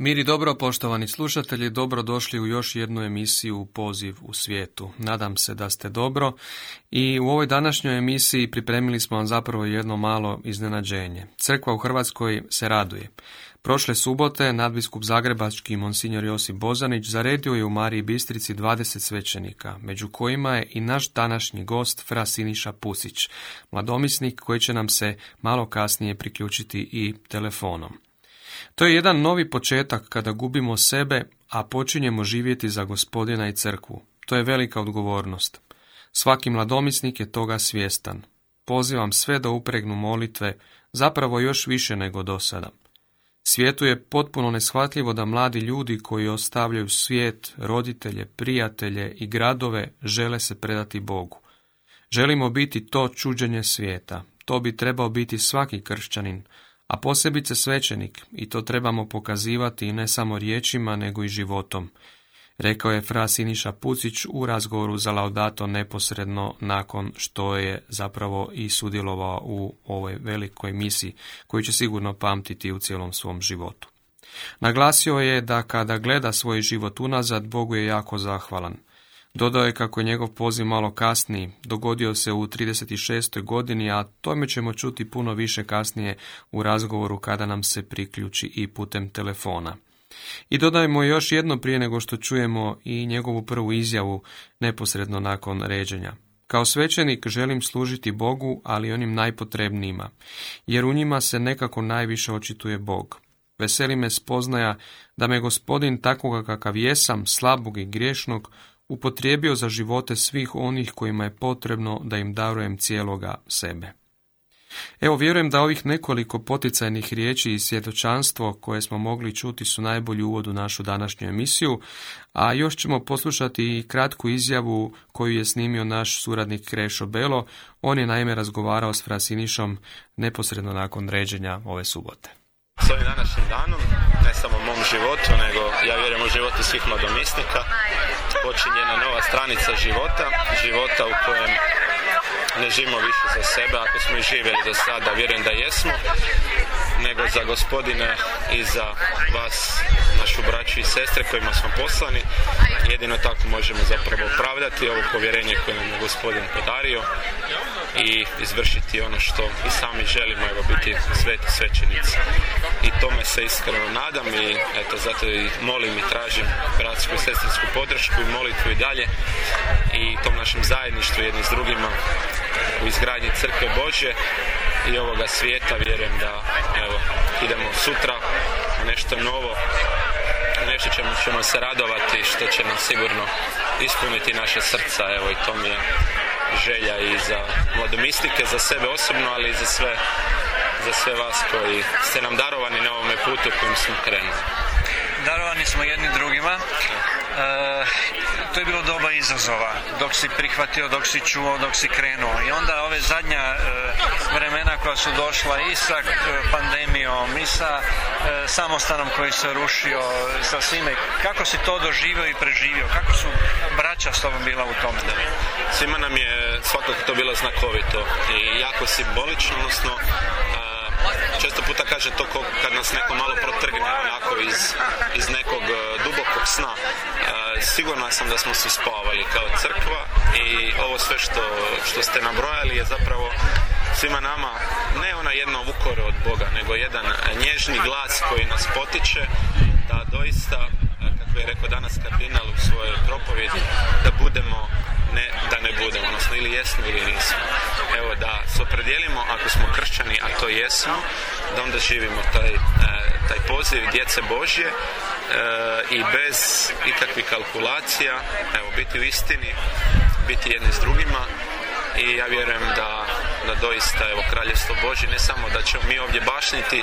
Mir i dobro, poštovani slušatelji, dobro došli u još jednu emisiju Poziv u svijetu. Nadam se da ste dobro i u ovoj današnjoj emisiji pripremili smo vam zapravo jedno malo iznenađenje. Crkva u Hrvatskoj se raduje. Prošle subote nadbiskup Zagrebački monsignor Josip Bozanić zaredio je u Mariji Bistrici 20 svećenika, među kojima je i naš današnji gost Fra Siniša Pusić, mladomisnik koji će nam se malo kasnije priključiti i telefonom. To je jedan novi početak kada gubimo sebe, a počinjemo živjeti za gospodina i crkvu. To je velika odgovornost. Svaki mladomisnik je toga svjestan. Pozivam sve da upregnu molitve, zapravo još više nego do sada. Svijetu je potpuno neshvatljivo da mladi ljudi koji ostavljaju svijet, roditelje, prijatelje i gradove žele se predati Bogu. Želimo biti to čuđenje svijeta. To bi trebao biti svaki kršćanin, a posebice svećenik, i to trebamo pokazivati ne samo riječima, nego i životom, rekao je fra Siniša Pucić u razgovoru za Laudato neposredno nakon što je zapravo i sudjelovao u ovoj velikoj misiji, koju će sigurno pamtiti u cijelom svom životu. Naglasio je da kada gleda svoj život unazad, Bogu je jako zahvalan. Dodao je kako je njegov poziv malo kasniji, dogodio se u 36. godini, a tome ćemo čuti puno više kasnije u razgovoru kada nam se priključi i putem telefona. I dodajemo još jedno prije nego što čujemo i njegovu prvu izjavu neposredno nakon ređenja. Kao svećenik želim služiti Bogu, ali onim najpotrebnijima, jer u njima se nekako najviše očituje Bog. Veseli me spoznaja da me gospodin takvoga kakav jesam, slabog i griješnog, upotrijebio za živote svih onih kojima je potrebno da im darujem cijeloga sebe. Evo, vjerujem da ovih nekoliko poticajnih riječi i svjedočanstvo koje smo mogli čuti su najbolji uvod u našu današnju emisiju, a još ćemo poslušati i kratku izjavu koju je snimio naš suradnik Krešo Belo. On je naime razgovarao s Frasinišom neposredno nakon ređenja ove subote. S ovim današnjim danom, ne samo u mom životu, nego ja vjerujem u životu svih mladomisnika, počinje jedna nova stranica života, života u kojem ne živimo više za sebe, ako smo i živjeli do sada, vjerujem da jesmo, nego za gospodine i za vas, našu braću i sestre kojima smo poslani. Jedino tako možemo zapravo opravdati ovo povjerenje koje nam je gospodin podario i izvršiti ono što i sami želimo, evo biti sveti svećenici. I tome se iskreno nadam i eto zato i molim i tražim bratsku i sestrinsku podršku i molitvu i dalje i tom našem zajedništvu jedni s drugima u izgradnji crkve Bože i ovoga svijeta vjerujem da evo idemo sutra nešto novo nešto ćemo, ćemo se radovati što će nam sigurno ispuniti naše srca evo i to mi je želja i za mladomistike, za sebe osobno, ali i za sve, za sve vas koji ste nam darovani na ovome putu kojim smo krenuli. Darovani smo jedni drugima. E, to je bilo doba izazova. Dok si prihvatio, dok si čuo, dok si krenuo. I onda ove zadnja e, vremena koja su došla i sa e, pandemijom i sa e, samostanom koji se rušio, sa svime. Kako si to doživio i preživio? Kako su braća s tobom bila u tome? Svima nam je svakako to bilo znakovito i jako simbolično, odnosno često puta kaže to kad nas neko malo protrgne onako iz, iz nekog e, dubokog sna. E, sigurno sam da smo se spavali kao crkva i ovo sve što, što ste nabrojali je zapravo svima nama ne ona jedna ukora od Boga, nego jedan nježni glas koji nas potiče da doista, kako je rekao danas kardinal u svojoj propovjedi, da budemo ne, da ne budemo, odnosno ili jesmo ili nismo. Evo da se opredijelimo ako smo kršćani, a to jesmo, da onda živimo taj, e, taj poziv djece Božje e, i bez ikakvih kalkulacija, evo biti u istini, biti jedni s drugima i ja vjerujem da, da doista evo kraljevstvo Božje ne samo da ćemo mi ovdje bašniti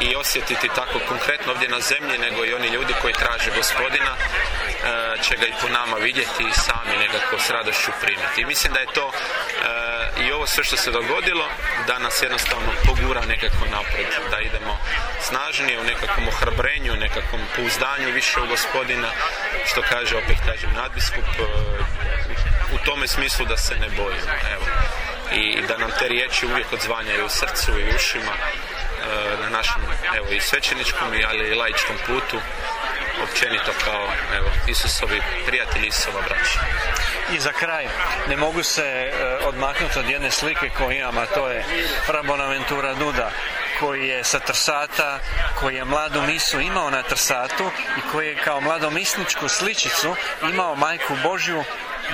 i osjetiti tako konkretno ovdje na zemlji nego i oni ljudi koji traže gospodina e, će ga i po nama vidjeti i sami nekako s radošću primiti. I mislim da je to e, i ovo sve što se dogodilo da nas jednostavno pogura nekako napred, da idemo snažnije u nekakvom ohrabrenju, nekakvom pouzdanju više u gospodina, što kaže, opet kažem, nadbiskup, e, tome smislu da se ne bojimo. Evo. I da nam te riječi uvijek odzvanjaju u srcu i ušima e, na našem evo, i svećeničkom, ali i laičkom putu općenito kao evo, Isusovi prijatelji Isusova braća. I za kraj, ne mogu se e, odmaknuti od jedne slike koju imam, a to je Rabonaventura Duda, koji je sa Trsata, koji je mladu misu imao na Trsatu i koji je kao mladomisničku sličicu imao majku Božju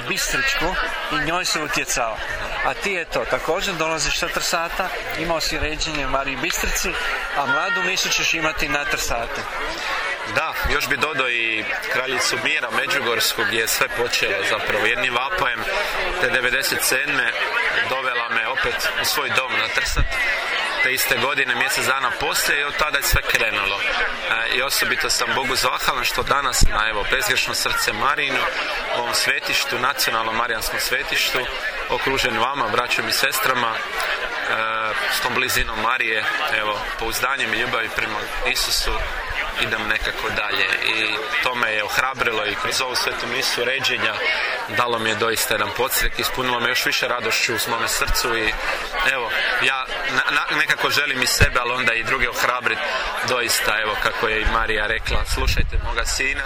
Bistričku i njoj se utjecao. A ti je to, također dolaziš sa Trsata, imao si ređenje Mariji Bistrici, a mladu misu ćeš imati na Trsatu. Da, još bi dodao i kraljicu Mira Međugorsku gdje je sve počelo zapravo jednim vapajem te 97. dovela me opet u svoj dom na Trsat te iste godine, mjesec dana poslije i od tada je sve krenulo. E, I osobito sam Bogu zahvalan što danas na evo, bezgrešno srce Marinu, ovom svetištu, nacionalnom marijanskom svetištu, okružen vama, braćom i sestrama, e, s tom blizinom Marije, evo, pouzdanjem i ljubavi prema Isusu, idem nekako dalje. I to me je ohrabrilo i kroz ovu svetu misu ređenja dalo mi je doista jedan podsjek, ispunilo me još više radošću u svome srcu i evo, ja na, nekako želim i sebe, ali onda i druge ohrabriti. Doista, evo kako je i Marija rekla, slušajte moga sina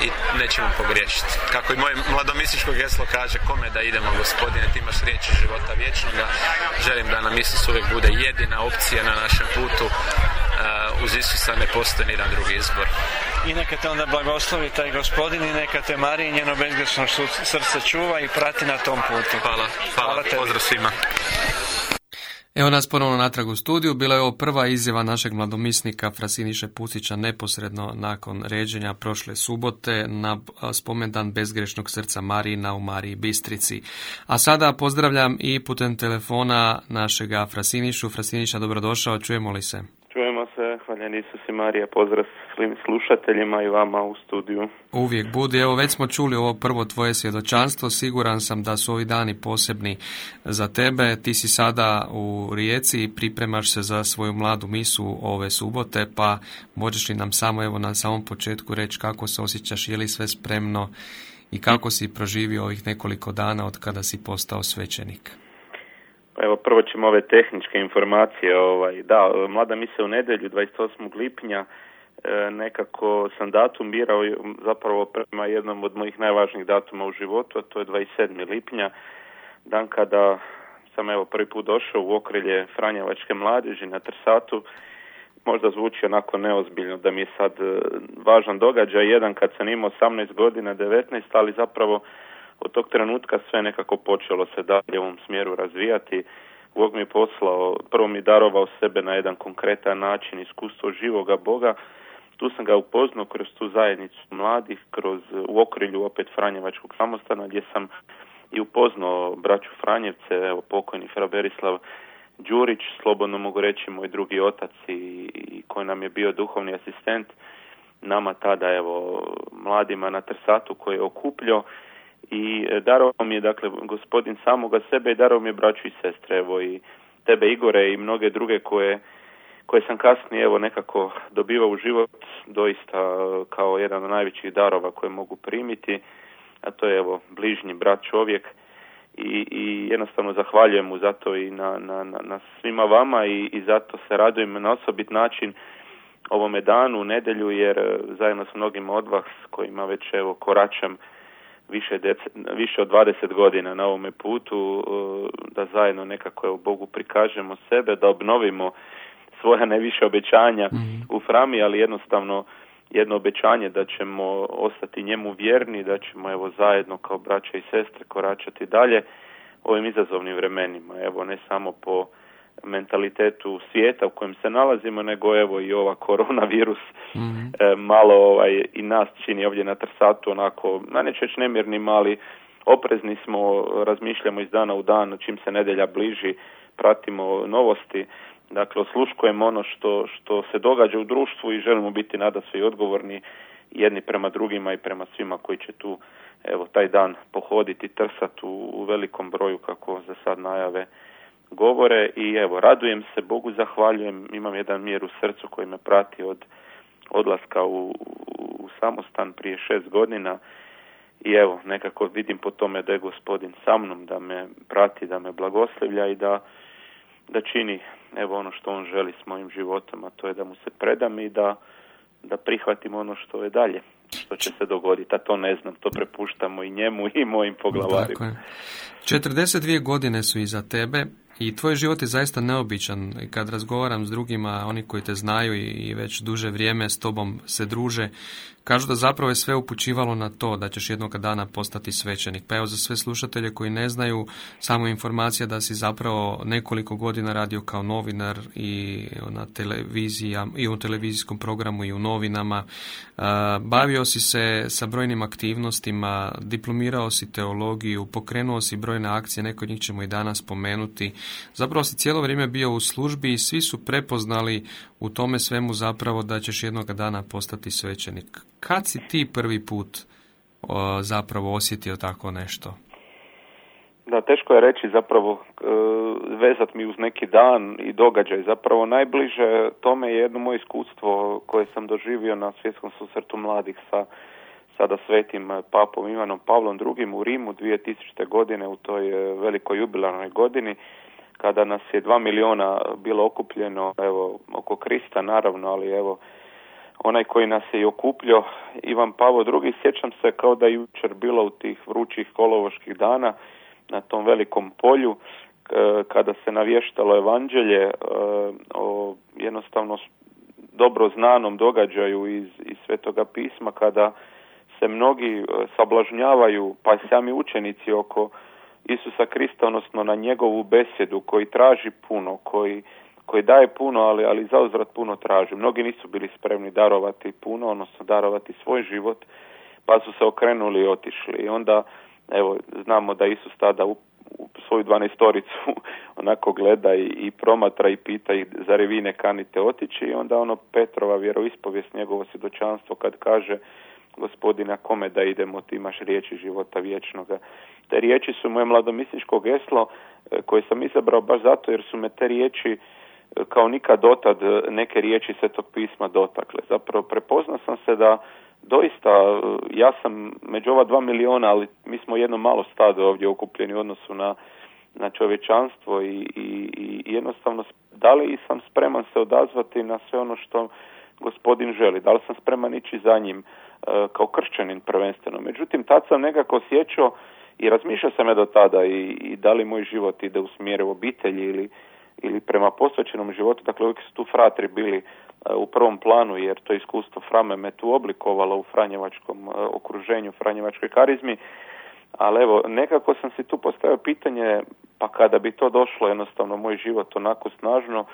i nećemo pogriješiti. Kako i moje mladomisličko geslo kaže, kome da idemo gospodine, ti imaš riječi života vječnoga, želim da nam Isus uvijek bude jedina opcija na našem putu, uz Isusa ne postoji ni jedan drugi izbor. I neka te onda blagoslovi taj gospodin i neka te Marija i njeno bezgrešno srce čuva i prati na tom putu. Hvala, hvala, hvala pozdrav svima. Evo nas ponovno natrag u studiju. Bila je ovo prva izjava našeg mladomisnika Frasiniše Pusića neposredno nakon ređenja prošle subote na spomendan bezgrešnog srca Marina u Mariji Bistrici. A sada pozdravljam i putem telefona našega Frasinišu. Frasiniša, dobrodošao, čujemo li se? Hvaljen Isus i Marija, pozdrav svim slušateljima i vama u studiju. Uvijek budi, evo već smo čuli ovo prvo tvoje svjedočanstvo, siguran sam da su ovi dani posebni za tebe, ti si sada u Rijeci i pripremaš se za svoju mladu misu ove subote, pa možeš li nam samo evo na samom početku reći kako se osjećaš, je li sve spremno i kako si proživio ovih nekoliko dana od kada si postao svećenik? Evo, prvo ćemo ove tehničke informacije. Ovaj, da, mlada se u nedjelju, 28. lipnja, e, nekako sam datum birao zapravo prema jednom od mojih najvažnijih datuma u životu, a to je 27. lipnja, dan kada sam evo prvi put došao u okrilje Franjevačke mladeži na Trsatu. Možda zvuči onako neozbiljno da mi je sad e, važan događaj, jedan kad sam imao 18 godina, 19, ali zapravo od tog trenutka sve nekako počelo se dalje u ovom smjeru razvijati. Bog mi je poslao, prvo mi darovao sebe na jedan konkretan način, iskustvo živoga Boga. Tu sam ga upoznao kroz tu zajednicu mladih, kroz u okrilju opet Franjevačkog samostana gdje sam i upoznao braću Franjevce, evo pokojni Fra Berislav Đurić, slobodno mogu reći moj drugi otac i, i koji nam je bio duhovni asistent nama tada evo mladima na Trsatu koji je okupljao i e, darovao mi je dakle gospodin samoga sebe i darovao mi je braću i sestre evo i tebe Igore i mnoge druge koje koje sam kasnije evo nekako dobivao u život doista e, kao jedan od najvećih darova koje mogu primiti a to je evo bližnji brat čovjek. I, i jednostavno zahvaljujem mu zato i na, na, na svima vama i, i zato se radujem na osobit način ovome danu u nedjelju jer e, zajedno s mnogima od vas kojima već evo koračam više, više od 20 godina na ovome putu, e, da zajedno nekako evo, Bogu prikažemo sebe, da obnovimo svoja najviše obećanja mhm. u Frami, ali jednostavno jedno obećanje da ćemo ostati njemu vjerni, da ćemo evo zajedno kao braća i sestre koračati dalje ovim izazovnim vremenima. Evo ne samo po mentalitetu svijeta u kojem se nalazimo, nego evo i ova koronavirus mm malo ovaj, i nas čini ovdje na Trsatu onako, na nećeć nemirnim, ali oprezni smo, razmišljamo iz dana u dan, čim se nedelja bliži, pratimo novosti, dakle osluškujemo ono što, što se događa u društvu i želimo biti nada svi odgovorni jedni prema drugima i prema svima koji će tu evo taj dan pohoditi, trsati u, u velikom broju kako za sad najave govore i evo radujem se Bogu, zahvaljujem, imam jedan mir u srcu koji me prati od odlaska u, u samostan prije šest godina i evo nekako vidim po tome da je gospodin sa mnom, da me prati, da me blagoslivlja i da, da čini evo ono što on želi s mojim životom, a to je da mu se predam i da, da prihvatim ono što je dalje što će se dogoditi, a to ne znam, to prepuštamo i njemu i mojim poglavarima. Tako je. 42 godine su iza tebe i tvoj život je zaista neobičan. Kad razgovaram s drugima, oni koji te znaju i već duže vrijeme s tobom se druže, Kažu da zapravo je sve upućivalo na to da ćeš jednog dana postati svećenik. Pa evo za sve slušatelje koji ne znaju, samo informacija da si zapravo nekoliko godina radio kao novinar i na televiziji, i u televizijskom programu i u novinama. Bavio si se sa brojnim aktivnostima, diplomirao si teologiju, pokrenuo si brojne akcije, neko od njih ćemo i danas spomenuti. Zapravo si cijelo vrijeme bio u službi i svi su prepoznali u tome svemu zapravo da ćeš jednog dana postati svećenik. Kad si ti prvi put o, zapravo osjetio tako nešto? Da, teško je reći zapravo e, vezat mi uz neki dan i događaj. Zapravo najbliže tome je jedno moje iskustvo koje sam doživio na svjetskom susretu mladih sa sada svetim papom Ivanom Pavlom II u Rimu 2000. godine u toj e, velikoj jubilarnoj godini kada nas je dva miliona bilo okupljeno evo oko Krista naravno, ali evo onaj koji nas je i okupljio, Ivan Pavo II, sjećam se kao da je jučer bilo u tih vrućih kolovoških dana na tom velikom polju, kada se navještalo evanđelje e, o jednostavno dobro znanom događaju iz, iz Svetoga pisma, kada se mnogi e, sablažnjavaju, pa i sami učenici oko Isusa Krista, odnosno na njegovu besjedu koji traži puno, koji koji daje puno, ali, ali zauzvrat puno traži. Mnogi nisu bili spremni darovati puno, odnosno darovati svoj život, pa su se okrenuli i otišli. I onda, evo, znamo da Isus tada u, u svoju dvanestoricu onako gleda i, i promatra i pita ih, zar vi ne kanite otići? I onda ono Petrova vjeroispovijest, njegovo svjedočanstvo kad kaže, gospodina kome da idemo, ti imaš riječi života vječnoga. Te riječi su moje mladomisničko geslo e, koje sam izabrao baš zato jer su me te riječi kao nikad dotad neke riječi Svetog pisma dotakle. Zapravo prepoznao sam se da doista ja sam među ova dva miliona, ali mi smo jedno malo stado ovdje okupljeni u odnosu na, na čovječanstvo i, i, i jednostavno da li sam spreman se odazvati na sve ono što gospodin želi, da li sam spreman ići za njim e, kao kršćanin prvenstveno. Međutim, tad sam nekako osjećao i razmišljao sam ja do tada i, i da li moj život ide u smjeru obitelji ili ili prema posvećenom životu, dakle uvijek su tu fratri bili e, u prvom planu jer to iskustvo Frame me tu oblikovalo u Franjevačkom e, okruženju, Franjevačkoj karizmi, ali evo nekako sam si tu postavio pitanje pa kada bi to došlo jednostavno moj život onako snažno,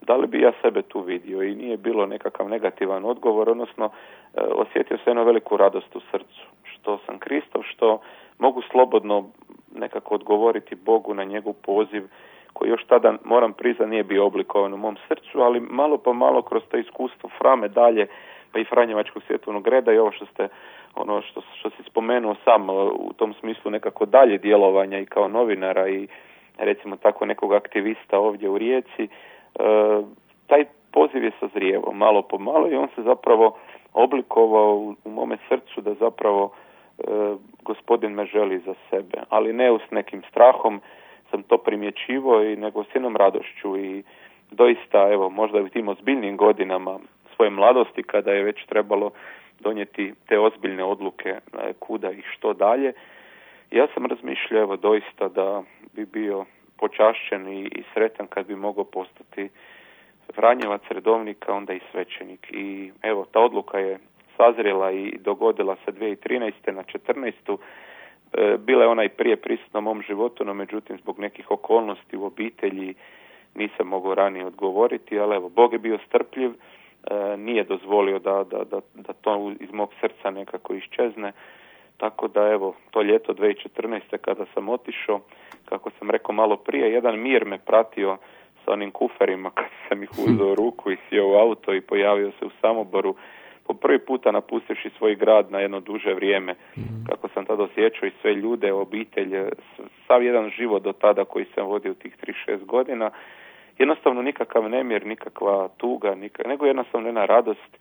da li bi ja sebe tu vidio? I nije bilo nekakav negativan odgovor, odnosno e, osjetio se jednu veliku radost u srcu, što sam Kristov, što mogu slobodno nekako odgovoriti Bogu na njegov poziv koji još tada moram priznati nije bio oblikovan u mom srcu, ali malo po malo kroz to iskustvo frame dalje, pa i Franjevačkog svjetovnog reda i ovo što ste ono što, što si spomenuo sam u tom smislu nekako dalje djelovanja i kao novinara i recimo tako nekog aktivista ovdje u Rijeci, e, taj poziv je sazrijevao malo po malo i on se zapravo oblikovao u, u mome srcu da zapravo e, gospodin me želi za sebe, ali ne s nekim strahom, sam to primjećivo i nego s jednom radošću i doista evo možda u tim ozbiljnim godinama svoje mladosti kada je već trebalo donijeti te ozbiljne odluke e, kuda i što dalje ja sam razmišljao evo doista da bi bio počašćen i, i sretan kad bi mogao postati Vranjevac, redovnika, onda i svećenik. I evo, ta odluka je sazrela i dogodila se 2013. na 14. E, bila je onaj prije prisutna mom životu, no međutim zbog nekih okolnosti u obitelji nisam mogao ranije odgovoriti, ali evo, Bog je bio strpljiv, e, nije dozvolio da, da, da, da to iz mog srca nekako iščezne, tako da evo, to ljeto 2014. kada sam otišao, kako sam rekao malo prije, jedan mir me pratio sa onim kuferima kad sam ih uzeo ruku i sjeo u auto i pojavio se u Samoboru po prvi puta napustivši svoj grad na jedno duže vrijeme, mhm. kako sam tada osjećao i sve ljude, obitelj, sav jedan život do tada koji sam vodio tih 3-6 godina, jednostavno nikakav nemir, nikakva tuga, nikak, nego jednostavno jedna radost,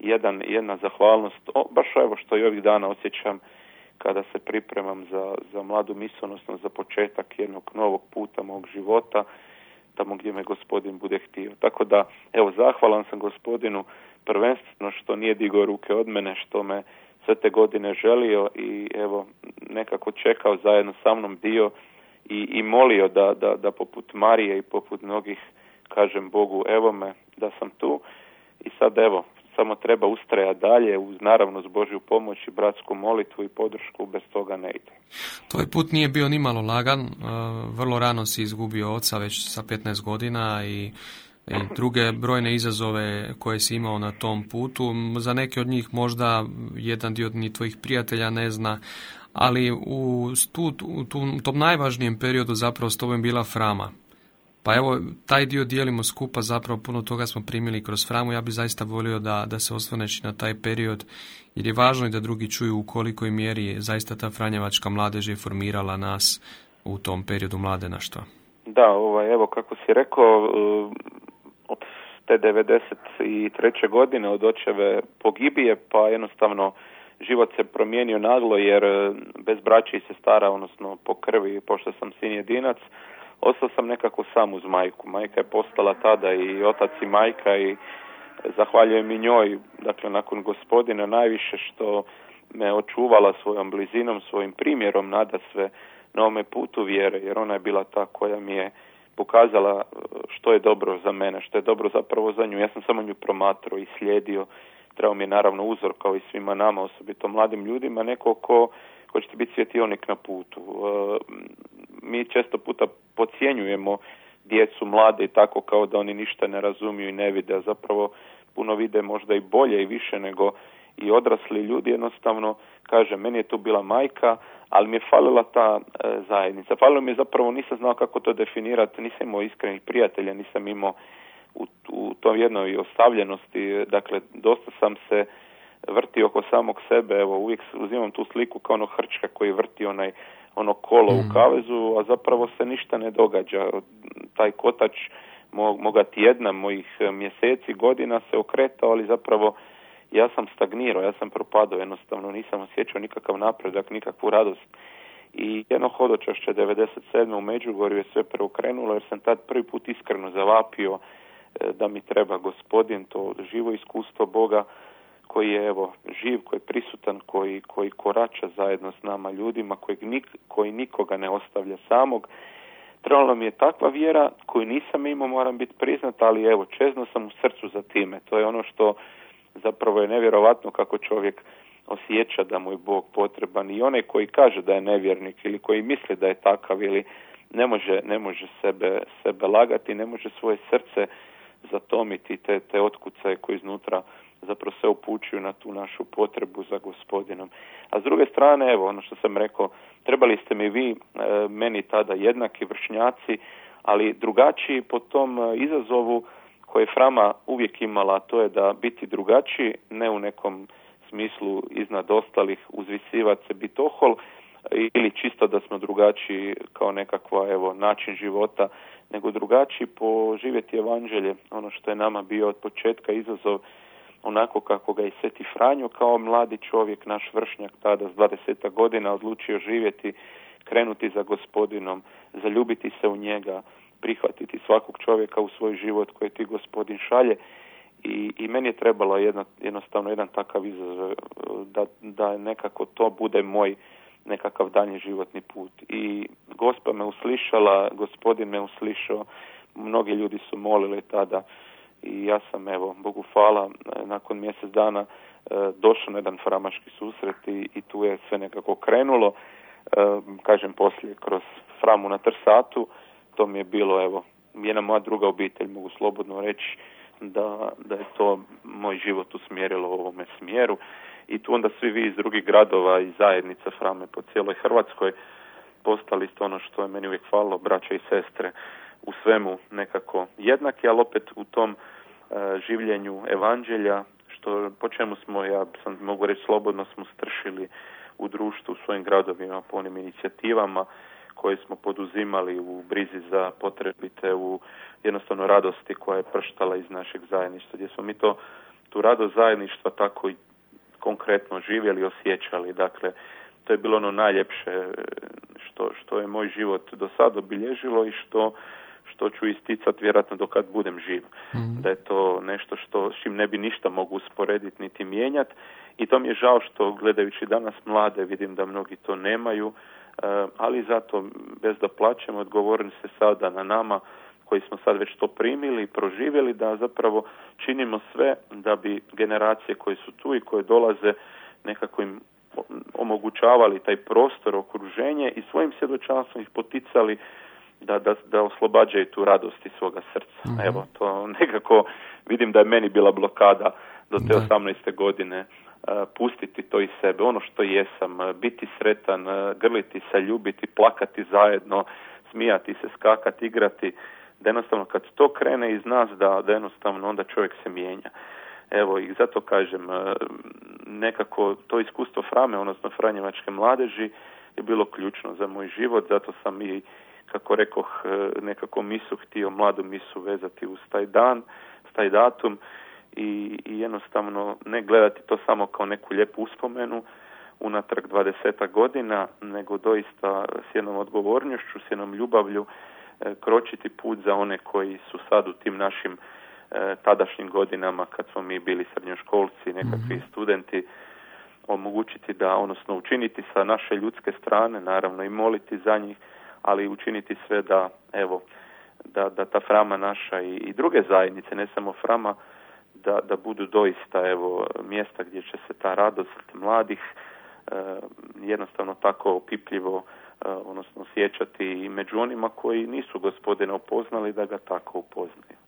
jedan, jedna zahvalnost, o, baš evo što i ovih dana osjećam kada se pripremam za, za mladu misonosno za početak jednog novog puta mog života, tamo gdje me gospodin bude htio. Tako da, evo, zahvalan sam gospodinu prvenstveno što nije digao ruke od mene, što me sve te godine želio i evo, nekako čekao zajedno sa mnom dio i, i molio da, da, da poput Marije i poput mnogih kažem Bogu evo me da sam tu i sad evo samo treba ustrajati dalje uz naravno s Božju pomoć i bratsku molitvu i podršku, bez toga ne ide. Tvoj put nije bio ni malo lagan, e, vrlo rano si izgubio oca već sa 15 godina i i druge brojne izazove koje si imao na tom putu. Za neke od njih možda jedan dio ni tvojih prijatelja ne zna, ali u, tu, u tom najvažnijem periodu zapravo s tobom bila Frama. Pa evo, taj dio dijelimo skupa, zapravo puno toga smo primili kroz Framu. Ja bih zaista volio da, da se osvrneš na taj period, jer je važno i da drugi čuju u kolikoj mjeri zaista ta Franjevačka mladež je formirala nas u tom periodu mladenaštva. Da, ovaj, evo kako si rekao, od te 93. godine od očeve pogibije, pa jednostavno život se promijenio naglo jer e, bez braća i sestara, odnosno po krvi, pošto sam sin jedinac, ostao sam nekako sam uz majku. Majka je postala tada i otac i majka i zahvaljujem i njoj, dakle nakon gospodina najviše što me očuvala svojom blizinom, svojim primjerom nada sve na ovome putu vjere, jer ona je bila ta koja mi je pokazala e, što je dobro za mene, što je dobro zapravo za nju. Ja sam samo nju promatrao i slijedio. Trebao mi je naravno uzor kao i svima nama, osobito mladim ljudima, neko ko, ko će biti svjetionik na putu. E, mi često puta podcjenjujemo djecu mlade i tako kao da oni ništa ne razumiju i ne vide, a zapravo puno vide možda i bolje i više nego i odrasli ljudi jednostavno kaže meni je tu bila majka ali mi je falila ta e, zajednica. Falilo mi je zapravo, nisam znao kako to definirati, nisam imao iskrenih prijatelja, nisam imao u, u toj jednoj ostavljenosti, dakle dosta sam se vrtio oko samog sebe, evo uvijek uzimam tu sliku kao ono hrčka koji vrti onaj ono kolo u mm. kavezu, a zapravo se ništa ne događa. Taj kotač moga tjedna, mojih mjeseci, godina se okretao, ali zapravo ja sam stagnirao, ja sam propadao, jednostavno nisam osjećao nikakav napredak, nikakvu radost. I jedno hodočašće 97. u Međugorju je sve preokrenulo jer sam tad prvi put iskreno zavapio e, da mi treba gospodin, to živo iskustvo Boga koji je evo živ, koji je prisutan, koji, koji korača zajedno s nama ljudima, koji, nik, koji nikoga ne ostavlja samog. Trebalo mi je takva vjera koju nisam imao, moram biti priznat, ali evo, čezno sam u srcu za time. To je ono što zapravo je nevjerovatno kako čovjek osjeća da mu je Bog potreban i onaj koji kaže da je nevjernik ili koji misli da je takav ili ne može, ne može sebe, sebe lagati, ne može svoje srce zatomiti te, te otkucaje koji iznutra zapravo se upućuju na tu našu potrebu za gospodinom. A s druge strane, evo, ono što sam rekao, trebali ste mi vi, e, meni tada jednaki vršnjaci, ali drugačiji po tom e, izazovu koje Frama uvijek imala, to je da biti drugačiji, ne u nekom smislu iznad ostalih, uzvisivat se biti ohol, ili čisto da smo drugačiji kao nekakva evo način života, nego drugačiji poživjeti evanđelje, ono što je nama bio od početka izazov onako kako ga i Sveti Franjo kao mladi čovjek, naš vršnjak tada s 20 godina odlučio živjeti, krenuti za gospodinom, zaljubiti se u njega, prihvatiti svakog čovjeka u svoj život koji ti gospodin šalje i, i meni je trebalo jedno, jednostavno jedan takav izazov da, da nekako to bude moj nekakav danji životni put. I gospa me uslišala, gospodin me uslišao, mnogi ljudi su molili tada i ja sam, evo, Bogu hvala, nakon mjesec dana e, došao na jedan framaški susret i, i tu je sve nekako krenulo, e, kažem poslije kroz framu na Trsatu, to mi je bilo evo jedna moja druga obitelj mogu slobodno reći da, da je to moj život usmjerilo u ovome smjeru. I tu onda svi vi iz drugih gradova i zajednica Frame po cijeloj Hrvatskoj postali ste ono što je meni uvijek falilo, braća i sestre u svemu nekako jednaki, ali opet u tom e, življenju evanđelja što, po čemu smo, ja sam mogu reći slobodno, smo stršili u društvu, u svojim gradovima, po onim inicijativama koje smo poduzimali u brizi za potrebite, u jednostavno radosti koja je prštala iz našeg zajedništva, gdje smo mi to, tu radost zajedništva tako i konkretno živjeli, osjećali. Dakle, to je bilo ono najljepše što, što je moj život do sada obilježilo i što što ću isticati vjerojatno do kad budem živ. Mhm. Da je to nešto što s čim ne bi ništa mogu usporediti niti mijenjati i to mi je žao što gledajući danas mlade vidim da mnogi to nemaju, e, ali zato bez da plaćemo odgovorim se sada na nama koji smo sad već to primili i proživjeli da zapravo činimo sve da bi generacije koje su tu i koje dolaze nekako im omogućavali taj prostor, okruženje i svojim svjedočanstvom ih poticali da, da, da oslobađaju tu radost iz svoga srca. mm Evo, to nekako vidim da je meni bila blokada do te osamnaeste godine uh, pustiti to iz sebe, ono što jesam, uh, biti sretan, uh, grliti se, ljubiti, plakati zajedno, smijati se, skakati, igrati, da jednostavno kad to krene iz nas, da, da jednostavno onda čovjek se mijenja. Evo i zato kažem, nekako to iskustvo Frame, odnosno Franjevačke mladeži je bilo ključno za moj život, zato sam i kako rekoh, e, nekako misu htio, mladu misu vezati uz taj dan, s taj datum i, i jednostavno ne gledati to samo kao neku lijepu uspomenu unatrag dvadeseta godina, nego doista s jednom odgovornošću, s jednom ljubavlju e, kročiti put za one koji su sad u tim našim e, tadašnjim godinama kad smo mi bili srednjoškolci, nekakvi mm studenti, omogućiti da, odnosno učiniti sa naše ljudske strane, naravno i moliti za njih, ali učiniti sve da evo da, da ta frama naša i, i druge zajednice, ne samo frama, da, da budu doista evo mjesta gdje će se ta radost mladih e, jednostavno tako opipljivo e, odnosno osjećati i među onima koji nisu gospodina upoznali da ga tako upoznaju.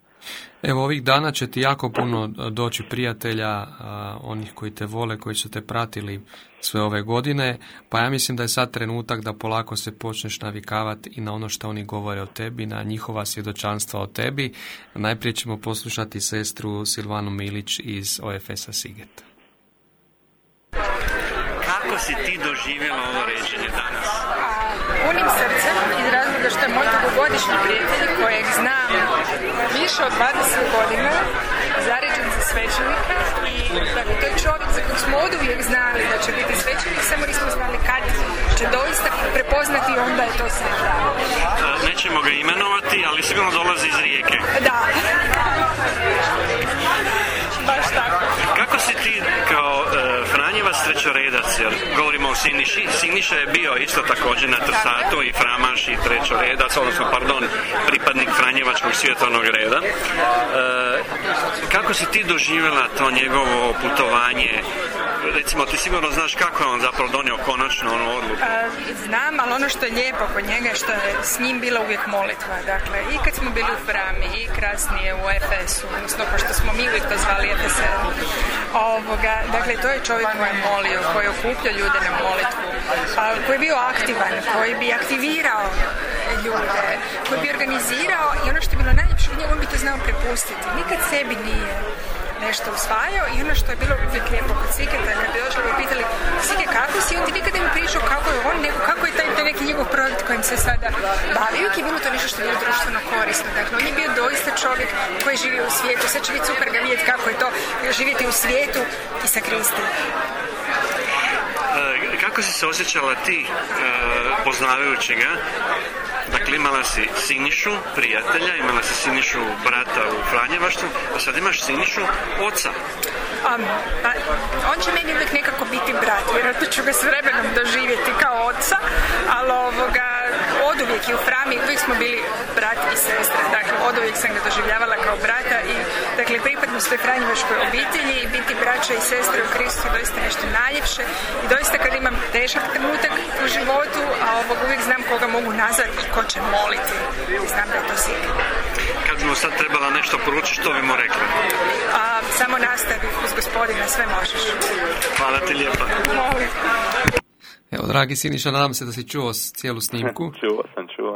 Evo ovih dana će ti jako puno doći prijatelja, onih koji te vole, koji su te pratili sve ove godine, pa ja mislim da je sad trenutak da polako se počneš navikavati i na ono što oni govore o tebi, na njihova svjedočanstva o tebi. Najprije ćemo poslušati sestru Silvanu Milić iz OFS-a Siget. Kako si ti doživjela ovo ređenje danas? Punim srcem iz razloga što je moj dugogodišnji prijatelj kojeg znam više od 20 godina, zaređen za svećenika i dakle, to je čovjek za kojeg smo od uvijek znali da će biti svećenik, samo nismo znali kad će doista prepoznati onda je to sve. Nećemo ga imenovati, ali sigurno dolazi iz rijeke. Da. Baš tako. Kako si ti kao Franjevac trećoredac, jer govorimo o Siniši, Siniša je bio isto također na Trsatu i Framaš i trećoredac, odnosno, pardon, pripadnik Franjevačkog svjetovnog reda. E, kako si ti doživjela to njegovo putovanje? Recimo, ti sigurno znaš kako je on zapravo donio konačno onu odluku. E, znam, ali ono što je lijepo kod njega je što je s njim bila uvijek molitva. Dakle, i kad smo bili u Frami, i krasnije u Efesu, odnosno pošto smo mi uvijek to zvali FSR. Ovoga, dakle, to je čovjek koji je molio, koji je okupljao ljude na molitvu, koji je bio aktivan, koji bi aktivirao ljude, koji bi organizirao i ono što je bilo najljepše on bi to znao prepustiti. Nikad sebi nije nešto usvajao i ono što je bilo uvijek lijepo kod Siketa, kad bi došli pitali Sike kako si, on ti nikada mi pričao kako je on, nego kako je taj, taj neki njegov projekt kojim se sada bavi. Uvijek je bilo to nešto što je bilo društveno korisno. Dakle, on je bio doista čovjek koji živi u svijetu. Sad će biti super ga vidjeti kako je to živjeti u svijetu i sa Kristom. E, kako si se osjećala ti, e, poznavajući ga, Dakle, imala si Sinišu, prijatelja, imala si Sinišu, brata u Franjevaštvu, a sad imaš Sinišu, oca. Um, pa, on će meni uvijek nekako biti brat, vjerojatno ću ga s vremenom doživjeti kao oca, ali ovoga, od uvijek i u Frami uvijek smo bili brat i sestra, dakle od uvijek sam ga doživljavala kao brata i dakle pripadnost toj Franjevaškoj obitelji i biti braća i sestre u Kristu je doista nešto najljepše i doista kad imam težak trenutak u životu, a ovog uvijek znam koga mogu nazvati ko će moliti znam da je to sigurno. Kad bi mu sad trebala nešto poručiti, što bi mu rekli? A, samo nastavi uz gospodina, sve možeš. Hvala ti lijepa. Molim. Evo, dragi Siniša, nadam se da si čuo cijelu snimku. čuo sam, čuo.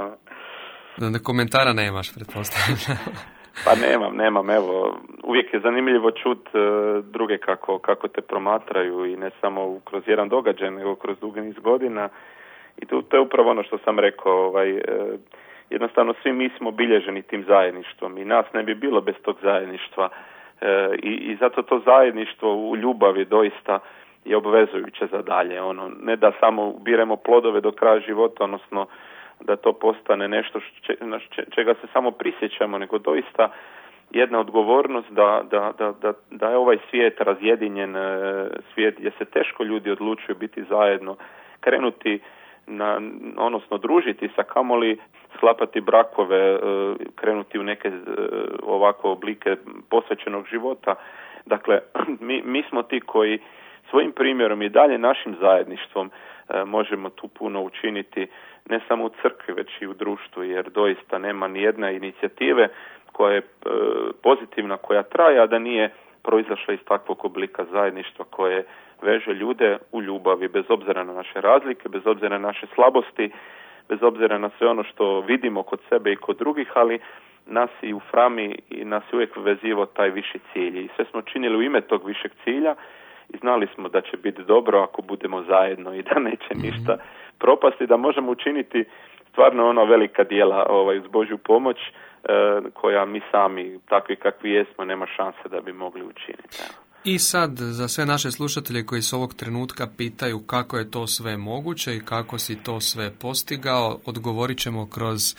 Da komentara nemaš, pretpostavljam. Pa nemam, nemam, evo, uvijek je zanimljivo čut e, druge kako, kako te promatraju i ne samo kroz jedan događaj, nego kroz dugi niz godina i to, to je upravo ono što sam rekao, ovaj, e, jednostavno svi mi smo bilježeni tim zajedništvom i nas ne bi bilo bez tog zajedništva e, i, i zato to zajedništvo u ljubavi doista je obvezujuće za dalje. Ono, ne da samo biremo plodove do kraja života, odnosno da to postane nešto če, čega se samo prisjećamo, nego doista jedna odgovornost da, da, da, da, da je ovaj svijet razjedinjen e, svijet gdje se teško ljudi odlučuju biti zajedno, krenuti na, odnosno družiti sa kamoli sklapati brakove, e, krenuti u neke e, ovako oblike posvećenog života. Dakle, mi, mi smo ti koji svojim primjerom i dalje našim zajedništvom e, možemo tu puno učiniti ne samo u crkvi već i u društvu jer doista nema ni jedne inicijative koja je pozitivna, koja traje, a da nije proizašla iz takvog oblika zajedništva koje veže ljude u ljubavi bez obzira na naše razlike, bez obzira na naše slabosti, bez obzira na sve ono što vidimo kod sebe i kod drugih, ali nas i u frami i nas je uvijek vezivo taj viši cilj i sve smo činili u ime tog višeg cilja i znali smo da će biti dobro ako budemo zajedno i da neće mhm. ništa propasti, da možemo učiniti stvarno ono velika dijela ovaj, uz Božju pomoć e, koja mi sami takvi kakvi jesmo nema šanse da bi mogli učiniti. I sad za sve naše slušatelje koji se ovog trenutka pitaju kako je to sve moguće i kako si to sve postigao, odgovorit ćemo kroz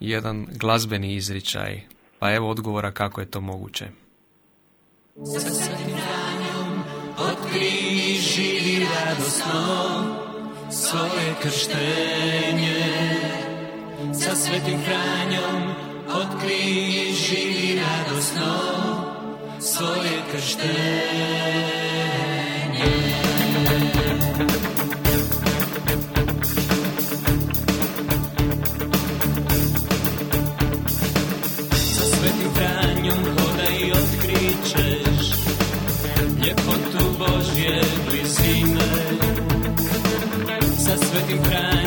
jedan glazbeni izričaj. Pa evo odgovora kako je to moguće. Sa svetim Franjom otkri živi radosno svoje krštenje. Sa svetim Franjom otkri živi radosno svoje krštenje. Sa svetim Franjom hodaj i otkričeš ljepotu Božje blizine. Sa svetim Franjom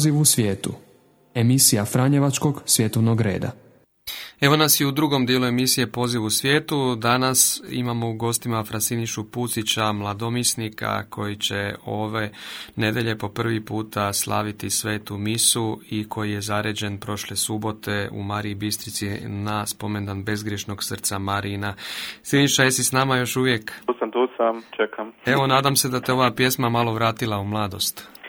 Poziv u svijetu. Emisija Franjevačkog svjetovnog reda. Evo nas i u drugom dijelu emisije Poziv u svijetu. Danas imamo u gostima Frasinišu Pucića, mladomisnika koji će ove nedelje po prvi puta slaviti svetu misu i koji je zaređen prošle subote u Mariji Bistrici na spomendan bezgriješnog srca Marina. Siniša, jesi s nama još uvijek? Tu sam, tu sam, čekam. Evo, nadam se da te ova pjesma malo vratila u mladost.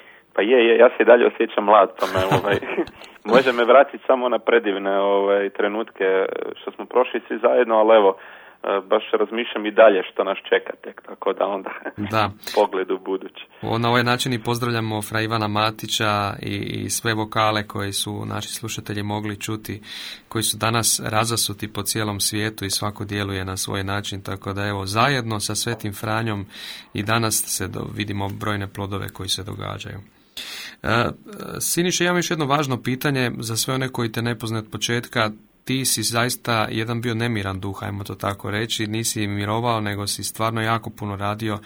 Pa je, je, ja se i dalje osjećam mlad, pa me, ovaj, može me vratiti samo na predivne ovaj, trenutke što smo prošli svi zajedno, ali evo, e, baš razmišljam i dalje što nas čeka tek, tako da onda da. pogled u budući. Na ovaj način i pozdravljamo Fra Ivana Matića i, i sve vokale koji su naši slušatelji mogli čuti, koji su danas razasuti po cijelom svijetu i svako djeluje na svoj način, tako da evo zajedno sa Svetim Franjom i danas se do, vidimo brojne plodove koji se događaju. E, Siniše, imam još jedno važno pitanje za sve one koji te ne poznaju od početka. Ti si zaista jedan bio nemiran duh, ajmo to tako reći. Nisi mirovao, nego si stvarno jako puno radio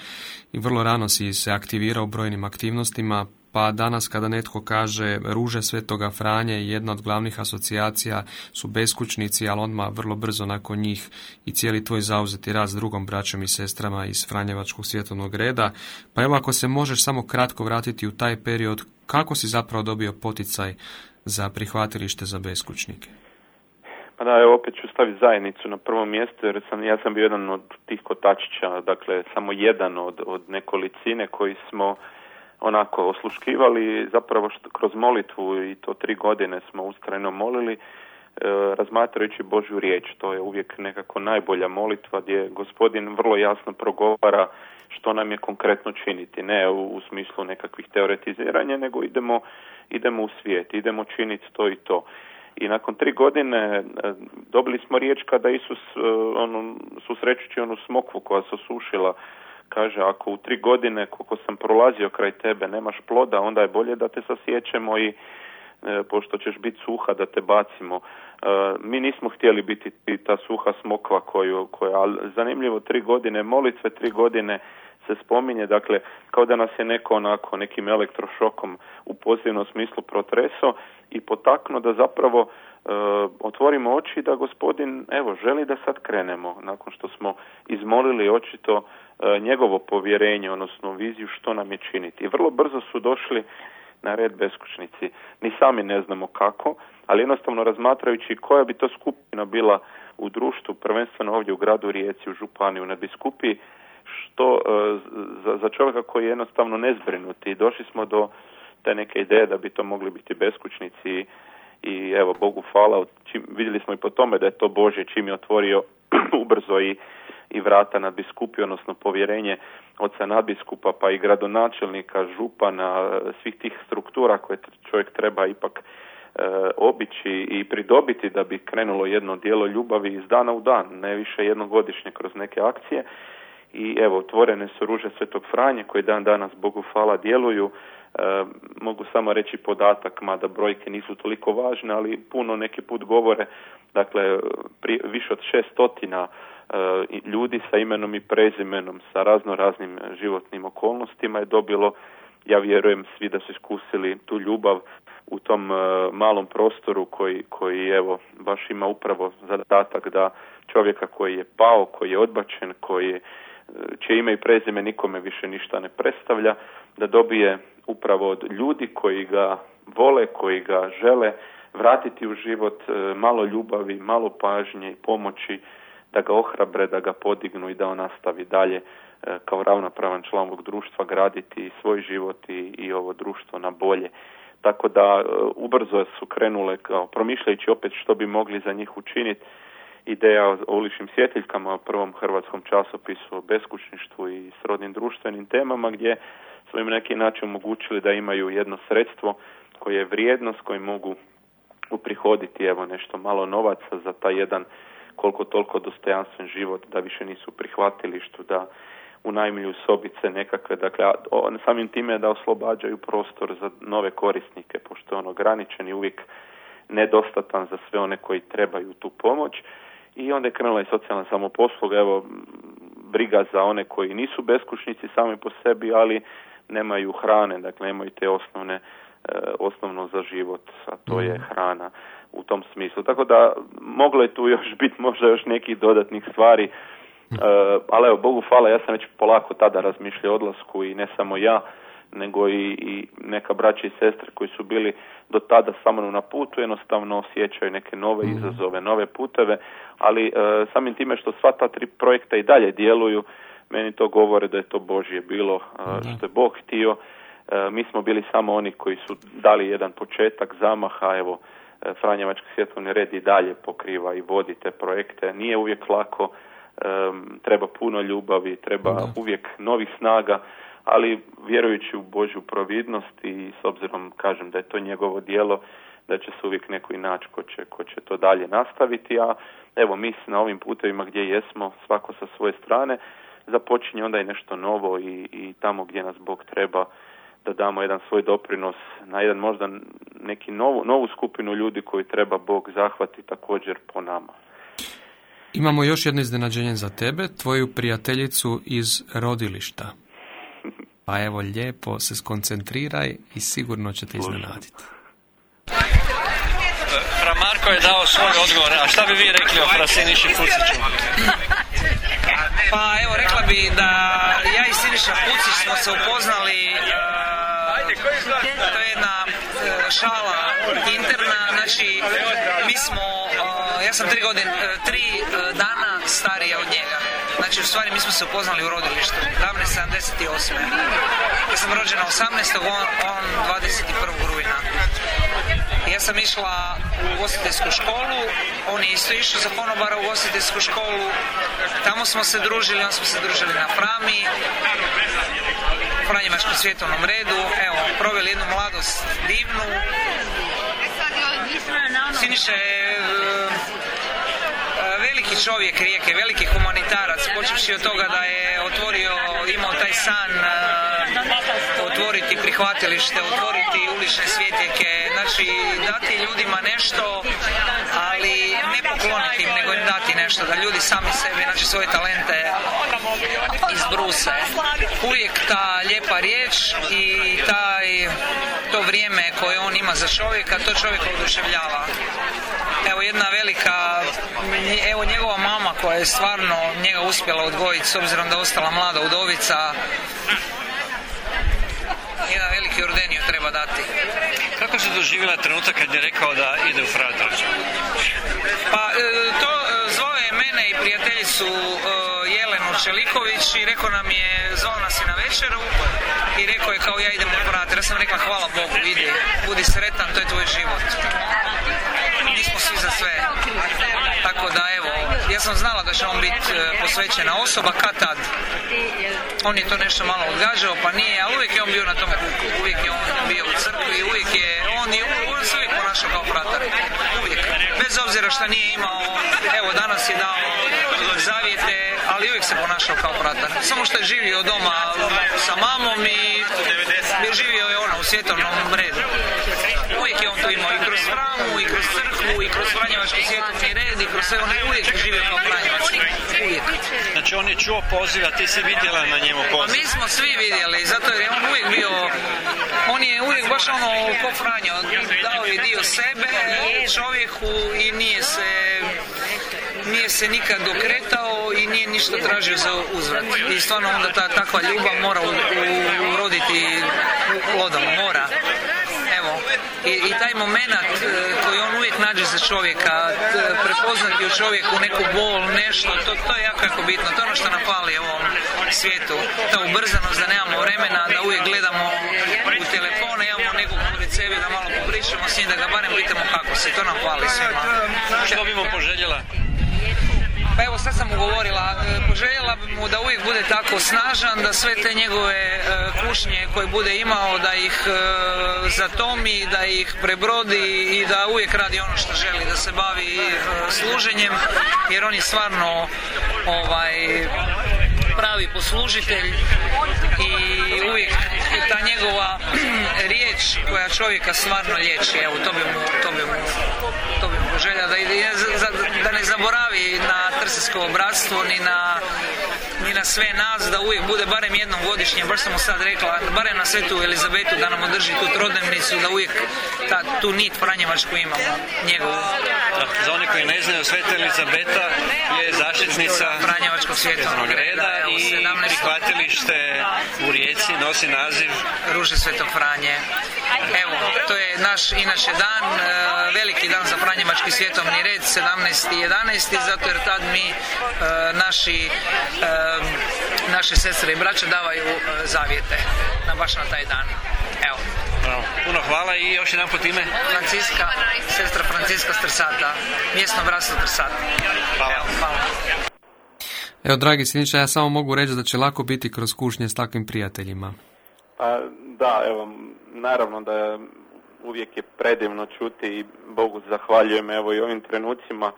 i vrlo rano si se aktivirao brojnim aktivnostima, pa danas kada netko kaže ruže svetoga Franje, jedna od glavnih asocijacija su beskućnici, ali odmah vrlo brzo nakon njih i cijeli tvoj zauzeti rad s drugom braćom i sestrama iz Franjevačkog svjetovnog reda. Pa evo ako se možeš samo kratko vratiti u taj period, kako si zapravo dobio poticaj za prihvatilište za beskućnike? Pa da, evo opet ću staviti zajednicu na prvo mjesto jer sam, ja sam bio jedan od tih kotačića, dakle samo jedan od, od nekolicine koji smo onako osluškivali zapravo što, kroz molitvu i to tri godine smo ustrajno molili e, razmatrajući Božju riječ. To je uvijek nekako najbolja molitva gdje gospodin vrlo jasno progovara što nam je konkretno činiti. Ne u, u smislu nekakvih teoretiziranja, nego idemo, idemo u svijet, idemo činiti to i to. I nakon tri godine e, dobili smo riječ kada Isus e, ono, susrećući onu smokvu koja se osušila kaže ako u tri godine koliko sam prolazio kraj tebe nemaš ploda, onda je bolje da te sasjećemo i e, pošto ćeš biti suha da te bacimo. E, mi nismo htjeli biti ta suha smokva koju, koja, ali zanimljivo tri godine molitve, tri godine se spominje, dakle, kao da nas je neko onako nekim elektrošokom u pozitivnom smislu protreso i potaknuo da zapravo e, otvorimo oči da gospodin, evo, želi da sad krenemo, nakon što smo izmolili očito E, njegovo povjerenje, odnosno viziju što nam je činiti. I vrlo brzo su došli na red beskućnici. Ni sami ne znamo kako, ali jednostavno razmatrajući koja bi to skupina bila u društvu, prvenstveno ovdje u gradu Rijeci, u Županiji, u nadbiskupiji, što e, za, za čovjeka koji je jednostavno nezbrinuti. Došli smo do te neke ideje da bi to mogli biti beskućnici i evo Bogu hvala, vidjeli smo i po tome da je to Bože čim je otvorio ubrzo i i vrata na biskupiju, odnosno povjerenje oca nadbiskupa pa i gradonačelnika, župana, svih tih struktura koje čovjek treba ipak e, obići i pridobiti da bi krenulo jedno dijelo ljubavi iz dana u dan, ne više jednogodišnje kroz neke akcije. I evo, otvorene su ruže Svetog Franje koji dan danas Bogu hvala djeluju. E, mogu samo reći podatak, mada brojke nisu toliko važne, ali puno neki put govore, dakle, pri, više od šestotina E, ljudi sa imenom i prezimenom, sa razno raznim životnim okolnostima je dobilo, ja vjerujem svi da su iskusili tu ljubav u tom e, malom prostoru koji, koji evo baš ima upravo zadatak da čovjeka koji je pao, koji je odbačen, koji je, čije ime i prezime nikome više ništa ne predstavlja, da dobije upravo od ljudi koji ga vole, koji ga žele vratiti u život e, malo ljubavi, malo pažnje i pomoći da ga ohrabre, da ga podignu i da on nastavi dalje e, kao ravnopravan član ovog društva graditi svoj život i, i ovo društvo na bolje. Tako da e, ubrzo su krenule kao promišljajući opet što bi mogli za njih učiniti ideja o uličnim svjetiljkama, o prvom hrvatskom časopisu o beskućništvu i srodnim društvenim temama gdje smo im neki način omogućili da imaju jedno sredstvo koje je vrijednost, koji mogu uprihoditi evo nešto malo novaca za taj jedan koliko toliko dostojanstven život da više nisu prihvatili što da unajmljuju sobice nekakve, dakle on samim time da oslobađaju prostor za nove korisnike, pošto je on ograničen i uvijek nedostatan za sve one koji trebaju tu pomoć. I onda je krenula i socijalna samoposluga, evo briga za one koji nisu beskućnici sami po sebi, ali nemaju hrane, dakle nemaju te osnovne osnovno za život, a to je mhm. hrana u tom smislu. Tako da moglo je tu još biti možda još nekih dodatnih stvari, mhm. ali evo, Bogu hvala, ja sam već polako tada razmišljao odlasku i ne samo ja, nego i, i neka braća i sestre koji su bili do tada sa mnom na putu, jednostavno osjećaju neke nove mhm. izazove, nove puteve, ali e, samim time što sva ta tri projekta i dalje djeluju, meni to govore da je to Božje bilo, e, što je Bog htio. E, mi smo bili samo oni koji su dali jedan početak zamaha, evo, Franjevački svjetovni red i dalje pokriva i vodi te projekte. Nije uvijek lako, treba puno ljubavi, treba uvijek novih snaga, ali vjerujući u Božju providnost i s obzirom kažem da je to njegovo dijelo, da će se uvijek neko i ko će, ko će to dalje nastaviti, a evo mi na ovim putevima gdje jesmo, svako sa svoje strane, započinje onda i nešto novo i, i tamo gdje nas Bog treba da damo jedan svoj doprinos na jedan možda neki novu, novu skupinu ljudi koji treba Bog zahvati također po nama. Imamo još jedno iznenađenje za tebe, tvoju prijateljicu iz rodilišta. Pa evo, lijepo se skoncentriraj i sigurno će te iznenaditi. Fra Marko je dao svoj odgovor, a šta bi vi rekli o Frasiniši Puciću? Pa evo, rekla bi da ja i Siniša Pucić smo se upoznali, to je jedna e, šala interna, znači mi smo, ja sam tri godine, e, tri e, dana starija od njega. Znači, u stvari, mi smo se upoznali u rodilištu, davne 78. Ja sam rođena 18. on, on 21. rujna. Ja sam išla u ugostiteljsku školu, on je isto išao za konobara u ugostiteljsku školu. Tamo smo se družili, on smo se družili na Frami, u Franjevačkom svjetovnom redu. Evo, proveli jednu mladost divnu. Siniša je veliki čovjek rijeke, veliki humanitarac, počevši od toga da je otvorio, imao taj san otvoriti prihvatilište, otvoriti ulične svjetljeke, znači dati ljudima nešto, ali ne pokloniti im, nego im dati nešto, da ljudi sami sebi, znači svoje talente izbruse. Uvijek ta lijepa riječ i taj, to vrijeme koje on ima za čovjeka, to čovjeka oduševljava. Evo jedna velika, evo njegova mama koja je stvarno njega uspjela odgojiti s obzirom da je ostala mlada udovica. Jedan veliki ordeniju treba dati. Kako se doživjela trenutak kad je rekao da ide u fratar? Pa e, to mene i prijateljicu e, Jelenu Čeliković i rekao nam je, zvao nas je na večeru i rekao je kao ja idem u fratar. Ja sam rekla hvala Bogu, ide, budi sretan, to je tvoj život nismo svi za sve. Tako da evo, ja sam znala da će on biti e, posvećena osoba, kad tad. On je to nešto malo odgađao, pa nije, ali uvijek je on bio na tom kuku, uvijek je on bio u crkvi, uvijek je, on, je, on se uvijek ponašao kao fratar, uvijek. Bez obzira što nije imao, evo danas je dao zavijete, ali uvijek se ponašao kao fratar. Samo što je živio doma sa mamom i živio je ona u svjetovnom redu. Uvijek je on to imao i kroz framu, i kroz crkvu, i kroz Franjevački svjetovni red, i kroz sve, on je uvijek živio kao Franjevački. Uvijek. Znači on je čuo poziv, a ti si vidjela na njemu poziv. Pa mi smo svi vidjeli, zato jer je on uvijek bio, on je uvijek baš ono ko Franjo, dao je dio sebe čovjeku i nije se nije se nikad dokretao i nije ništa tražio za uzvrat. I stvarno onda ta takva ljubav mora uroditi plodom, mora. I, i taj moment e, koji on uvijek nađe za čovjeka, prepoznati u čovjeku neku bol, nešto, to, to je jako, jako bitno. To je ono što nam fali u ovom svijetu. Ta ubrzanost da nemamo vremena, da uvijek gledamo u telefone, imamo nekog pored sebe, da malo popričamo s njim, da ga barem pitamo kako se. To nam fali svima. Što bi mu poželjela? Pa evo sad sam mu govorila, e, poželjela bi mu da uvijek bude tako snažan, da sve te njegove e, kušnje koje bude imao, da ih e, zatomi, da ih prebrodi i da uvijek radi ono što želi, da se bavi služenjem, jer on je stvarno ovaj, pravi poslužitelj uvijek ta njegova riječ koja čovjeka stvarno liječi. Evo, to bi mu, to bi mu, to bi mu želja da, da ne zaboravi na trsijsko bratstvo ni na ni na sve nas da uvijek bude barem jednom godišnje, baš sam mu sad rekla, barem na svetu Elizabetu da nam održi tu trodnevnicu, da uvijek ta, tu nit Franjevačku imamo, njegovu. Za oni koji ne znaju, Sveta Elizabeta je zaštitnica Franjevačkog svjetovnog reda i prihvatilište u Rijeci nosi naziv Ruže Svetog Franje. Evo, to je naš inače dan, e, veliki dan za Franjevački svjetovni red, 17.11. zato jer tad mi e, naši e, naše sestre i braće davaju zavijete na baš na taj dan. Evo. Puno hvala i još jedan pot ime. Franciska, sestra Franciska Strsata, mjesno bratstvo Strsata. Hvala. Evo, hvala. Evo, dragi siniče, ja samo mogu reći da će lako biti kroz kušnje s takvim prijateljima. Pa, da, evo, naravno da uvijek je predivno čuti i Bogu zahvaljujem evo i ovim trenucima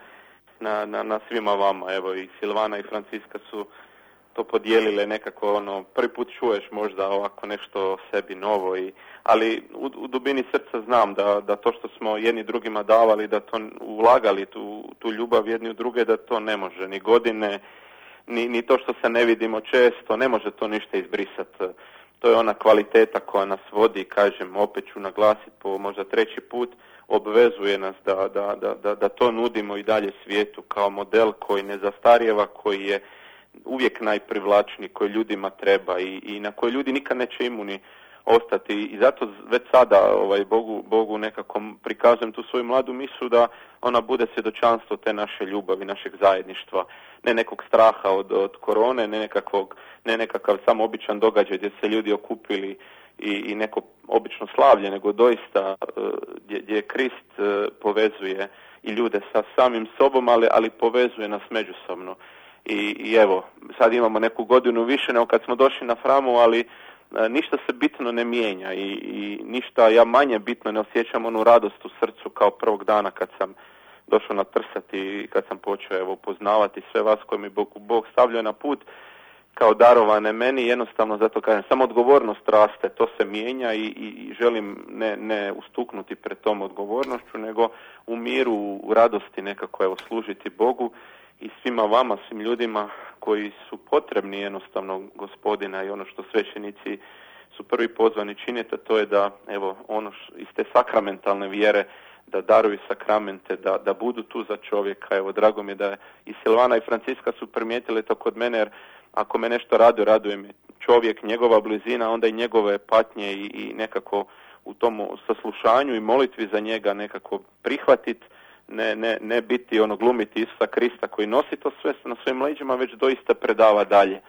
na, na, na svima vama. Evo i Silvana i Franciska su to podijelile nekako ono, prvi put čuješ možda ovako nešto o sebi novo i, ali u, u dubini srca znam da, da to što smo jedni drugima davali, da to ulagali tu, tu ljubav jedni u druge, da to ne može ni godine, ni, ni to što se ne vidimo često, ne može to ništa izbrisati. To je ona kvaliteta koja nas vodi, kažem, opet ću naglasiti po možda treći put, obvezuje nas da, da, da, da to nudimo i dalje svijetu kao model koji ne zastarijeva, koji je uvijek najprivlačniji, koji ljudima treba i, i na koji ljudi nikad neće imuni ostati i zato već sada ovaj Bogu, Bogu nekako prikazujem tu svoju mladu misu da ona bude svjedočanstvo te naše ljubavi, našeg zajedništva, ne nekog straha od, od korone, ne nekakvog, ne nekakav samo običan događaj gdje se ljudi okupili i, i neko obično slavlje, nego doista e, gdje, gdje Krist e, povezuje i ljude sa samim sobom, ali, ali povezuje nas međusobno. I, I evo, sad imamo neku godinu više nego kad smo došli na Framu, ali ništa se bitno ne mijenja i, i ništa ja manje bitno ne osjećam onu radost u srcu kao prvog dana kad sam došao na trsati i kad sam počeo evo upoznavati sve vas koji mi Bog, Bog stavljaju na put kao darovane meni, jednostavno zato kažem, samo odgovornost raste, to se mijenja i, i, želim ne, ne ustuknuti pred tom odgovornošću, nego u miru, u radosti nekako evo služiti Bogu i svima vama, svim ljudima koji su potrebni jednostavno gospodina i ono što svećenici su prvi pozvani činiti, to je da evo ono š, iz te sakramentalne vjere da daruju sakramente, da, da budu tu za čovjeka. Evo, drago mi je da i Silvana i Franciska su primijetili to kod mene, jer ako me nešto raduje, raduje mi čovjek, njegova blizina, onda i njegove patnje i, i nekako u tom saslušanju i molitvi za njega nekako prihvatiti ne, ne, ne biti ono glumiti Isusa Krista koji nosi to sve na svojim leđima, već doista predava dalje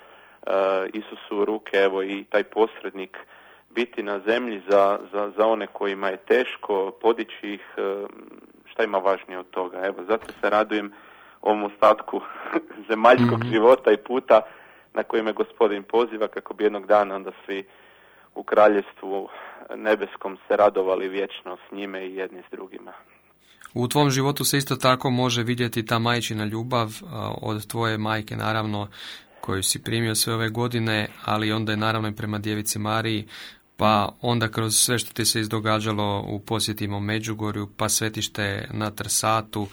uh, Isusu ruke, evo i taj posrednik biti na zemlji za, za, za one kojima je teško, podići ih, uh, šta ima važnije od toga. Evo, zato se radujem ovom ostatku zemaljskog mm života i puta na koji me gospodin poziva kako bi jednog dana onda svi u kraljevstvu nebeskom se radovali vječno s njime i jedni s drugima. U tvom životu se isto tako može vidjeti ta majčina ljubav od tvoje majke, naravno, koju si primio sve ove godine, ali onda je naravno i prema djevici Mariji, pa onda kroz sve što ti se izdogađalo u posjetima Međugorju, pa svetište na Trsatu,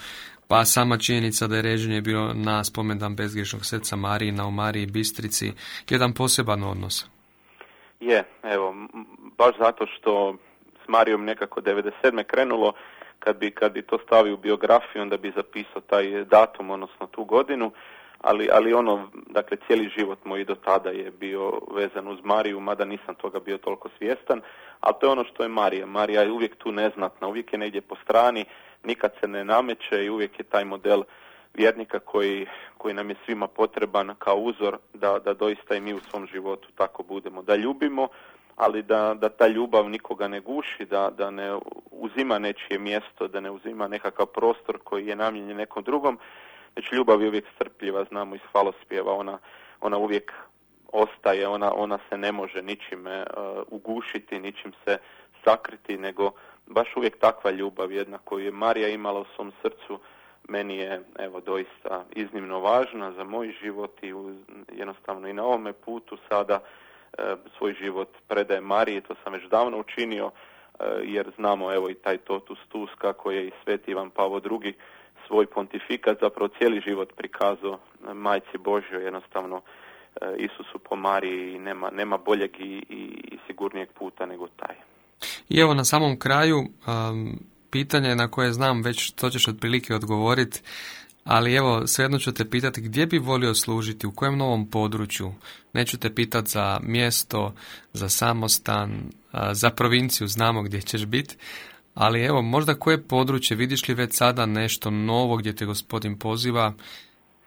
pa sama činjenica da je reženje bilo na spomendan bezgriješnog srca Mariji u Mariji Bistrici, jedan poseban odnos. Je, evo, baš zato što s Marijom nekako 97. krenulo, kad bi, kad bi to stavio u biografiju, onda bi zapisao taj datum, odnosno tu godinu, ali, ali ono, dakle, cijeli život moj do tada je bio vezan uz Mariju, mada nisam toga bio toliko svjestan, ali to je ono što je Marija. Marija je uvijek tu neznatna, uvijek je negdje po strani, nikad se ne nameće i uvijek je taj model vjernika koji, koji nam je svima potreban kao uzor da, da doista i mi u svom životu tako budemo. Da ljubimo, ali da, da ta ljubav nikoga ne guši, da, da ne uzima nečije mjesto, da ne uzima nekakav prostor koji je namijenjen nekom drugom, već ljubav je uvijek strpljiva, znamo iz hvalospjeva, ona, ona uvijek ostaje, ona, ona se ne može ničime uh, ugušiti, ničim se sakriti, nego baš uvijek takva ljubav jedna koju je Marija imala u svom srcu, meni je evo doista iznimno važna za moj život i jednostavno i na ovome putu sada svoj život predaje Mariji, to sam već davno učinio e, jer znamo evo i taj totus tus kako je i sveti Ivan Pavo II svoj pontifikat zapravo cijeli život prikazao majci Božjoj jednostavno e, Isusu po Mariji nema, nema boljeg i, i, sigurnijeg puta nego taj. I evo na samom kraju pitanje na koje znam već to ćeš otprilike odgovoriti, ali evo svejedno ću te pitati gdje bi volio služiti, u kojem novom području. Neću te pitati za mjesto, za samostan, za provinciju, znamo gdje ćeš biti, ali evo možda koje područje, vidiš li već sada nešto novo gdje te gospodin poziva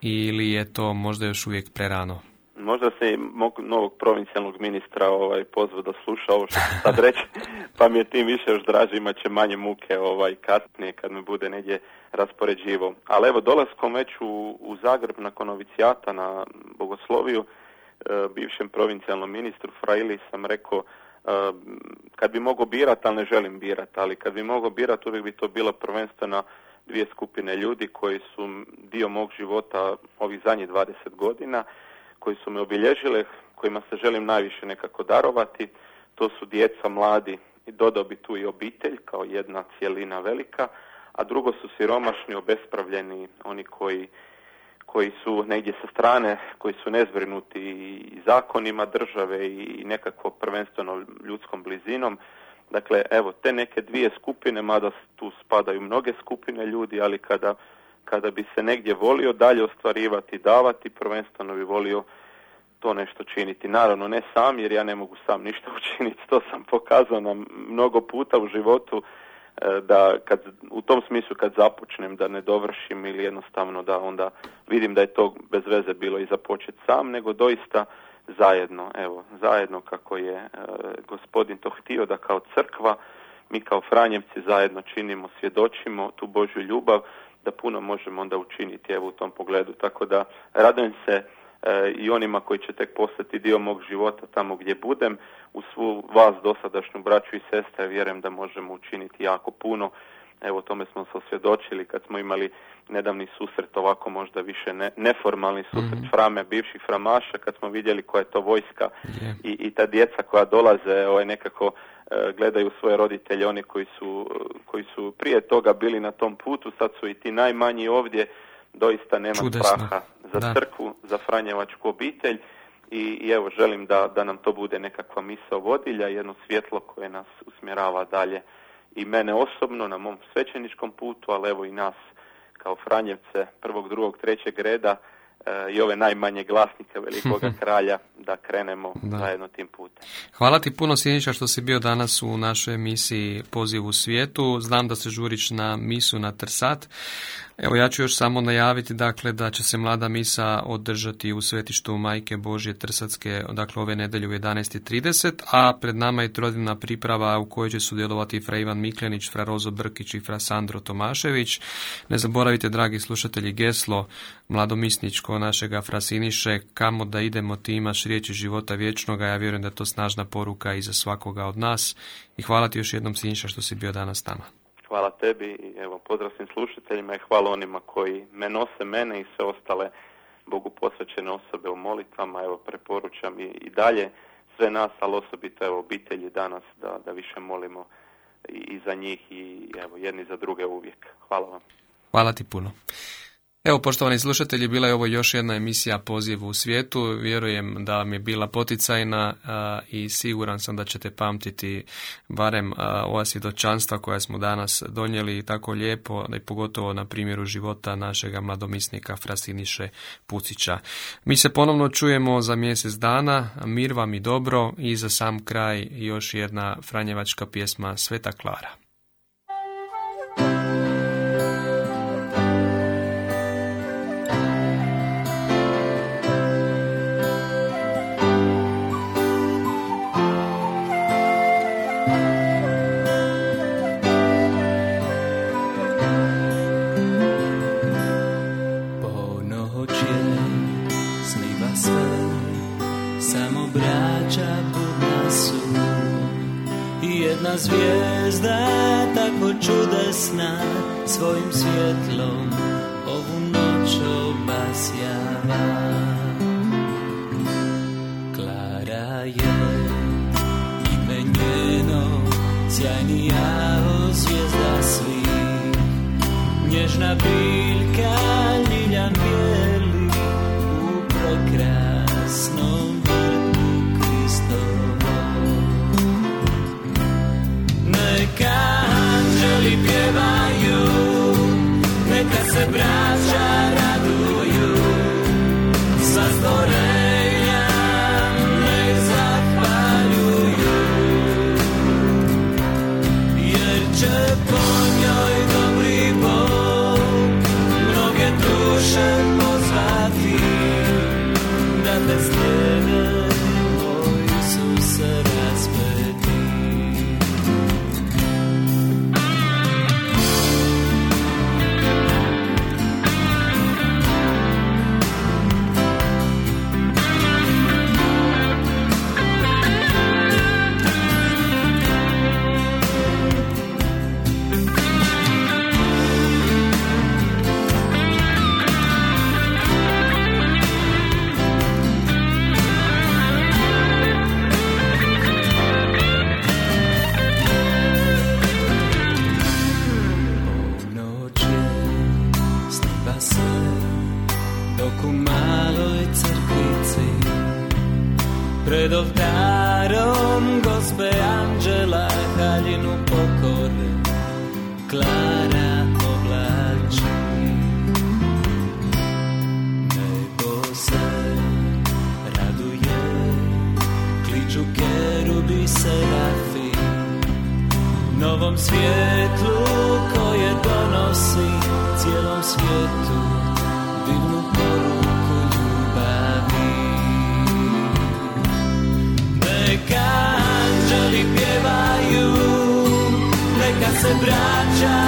ili je to možda još uvijek prerano? Možda se i mog novog provincijalnog ministra ovaj, pozvao da sluša ovo što sad reći, pa mi je tim više još draži, imat će manje muke ovaj, kasnije kad me bude negdje raspoređivo. Ali evo, dolaskom već u, u Zagreb nakon novicijata na Bogosloviju, e, bivšem provincijalnom ministru Frajli sam rekao, e, kad bi mogao birati, ali ne želim birati, ali kad bi mogao birati, uvijek bi to bilo prvenstveno dvije skupine ljudi koji su dio mog života ovih zadnjih 20 godina, koji su me obilježile, kojima se želim najviše nekako darovati. To su djeca, mladi i dodao bi tu i obitelj kao jedna cijelina velika, a drugo su siromašni, obespravljeni, oni koji, koji su negdje sa strane, koji su nezbrinuti i zakonima države i nekako prvenstveno ljudskom blizinom. Dakle, evo, te neke dvije skupine, mada tu spadaju mnoge skupine ljudi, ali kada kada bi se negdje volio dalje ostvarivati, davati, prvenstveno bi volio to nešto činiti. Naravno ne sam jer ja ne mogu sam ništa učiniti, to sam pokazao nam mnogo puta u životu e, da kad, u tom smislu kad započnem da ne dovršim ili jednostavno da onda vidim da je to bez veze bilo i započeti sam, nego doista zajedno, evo, zajedno kako je e, gospodin to htio da kao crkva mi kao Franjevci zajedno činimo, svjedočimo tu Božju ljubav, da puno možemo onda učiniti evo u tom pogledu. Tako da radujem se e, i onima koji će tek postati dio mog života tamo gdje budem. U svu vas dosadašnju braću i sestre vjerujem da možemo učiniti jako puno. Evo tome smo se osvjedočili kad smo imali nedavni susret, ovako možda više ne, neformalni susret mm frame, bivših framaša, kad smo vidjeli koja je to vojska i, i ta djeca koja dolaze ovaj, nekako gledaju svoje roditelje, oni koji su, koji su prije toga bili na tom putu, sad su i ti najmanji ovdje, doista nema straha za crkvu, za Franjevačku obitelj. I, i evo želim da, da nam to bude nekakva misao vodilja, jedno svjetlo koje nas usmjerava dalje. I mene osobno na mom svećeničkom putu, ali evo i nas kao Franjevce prvog, drugog, trećeg reda, E, i ove najmanje glasnike velikoga kralja da krenemo da. zajedno tim putem. Hvala ti puno Siniša što si bio danas u našoj emisiji Poziv u svijetu. Znam da se žuriš na misu na Trsat. Evo ja ću još samo najaviti dakle da će se mlada misa održati u svetištu Majke Božje Trsatske dakle ove nedelje u 11.30, a pred nama je trodivna priprava u kojoj će sudjelovati fra Ivan Miklenić, fra Rozo Brkić i fra Sandro Tomašević. Ne zaboravite dragi slušatelji geslo mladomisničko našega Frasiniše, kamo da idemo ti imaš riječi života vječnoga, ja vjerujem da je to snažna poruka i za svakoga od nas i hvala ti još jednom Siniša što si bio danas tamo. Hvala tebi i evo pozdrav svim slušateljima i hvala onima koji me nose mene i sve ostale Bogu posvećene osobe u molitvama. Evo preporučam i, i dalje sve nas, ali osobito evo obitelji danas da, da više molimo i, i za njih i evo jedni za druge uvijek. Hvala vam. Hvala ti puno. Evo, poštovani slušatelji, bila je ovo još jedna emisija Poziv u svijetu. Vjerujem da vam je bila poticajna i siguran sam da ćete pamtiti barem ova svjedočanstva koja smo danas donijeli tako lijepo i pogotovo na primjeru života našega mladomisnika Frasiniše Pucića. Mi se ponovno čujemo za mjesec dana. Mir vam i dobro i za sam kraj još jedna franjevačka pjesma Sveta Klara. Zvijezda tako čudesna svojim svjetlom čo basiava. Klára je ime njeno, sjajni jao zvijezda svih, nježna biljka, svjetlu koje donosi cijelom svijetu divnu poruku ljubavi. Neka anđeli pjevaju, neka se braća